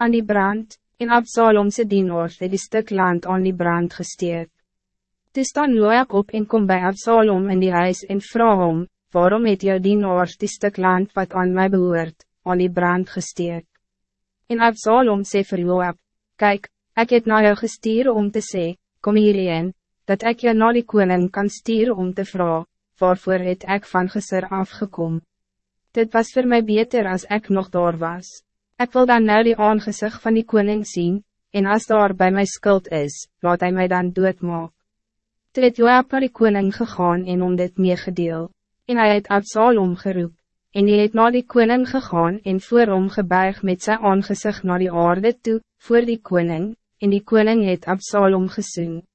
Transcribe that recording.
aan die brand, en Absalomse dienaars het die stuk land aan die brand gesteek. Toe staan Joab op en kom bij Absalom in die huis en vraag om, waarom het jou dienaars die stuk land wat aan mij behoort, aan die brand gesteek? En Absalom sê vir Joab, Kijk, ik het naar jou gestuur om te sê, kom hierheen, dat ik je naar die koning kan sturen om te vragen, waarvoor het ik van geser afgekom. Dit was voor mij beter als ik nog daar was. Ik wil dan nou die aangezicht van die koning zien, en als daar bij mij schuld is, laat hij mij dan doodmaak. Toe het Joab naar die koning gegaan en om dit meegedeel, en hij het Absalom geroep, en hij het naar die koning gegaan en voor hom gebuig met zijn aangezicht naar die aarde toe, voor die koning, en die koning het Absalom gesoen.